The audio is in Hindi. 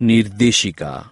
निर्देशिका।